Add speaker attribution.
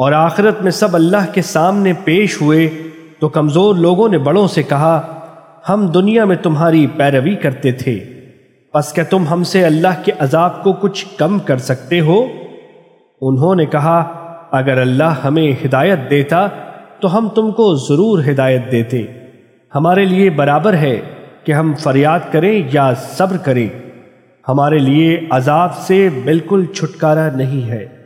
Speaker 1: اور آخرت میں سب اللہ کے سامنے پیش ہوئے تو کمزور لوگوں نے بڑوں سے کہا، ہم دنیا میں تمہاری پیروی کرتے تھے، پس کیا تم ہم سے اللہ کے عذاب کو کچھ کم کر سکتے ہو؟ انہوں نے کہا، اگر اللہ ہمیں ہدایت دیتا تو ہم تم کو ضرور ہدایت دیتے۔ ہمارے لیے برابر ہے کہ ہم فریاد کریں یا صبر کریں۔ ہمارے لیے عذاب سے بالکل چھٹکارا نہیں ہے۔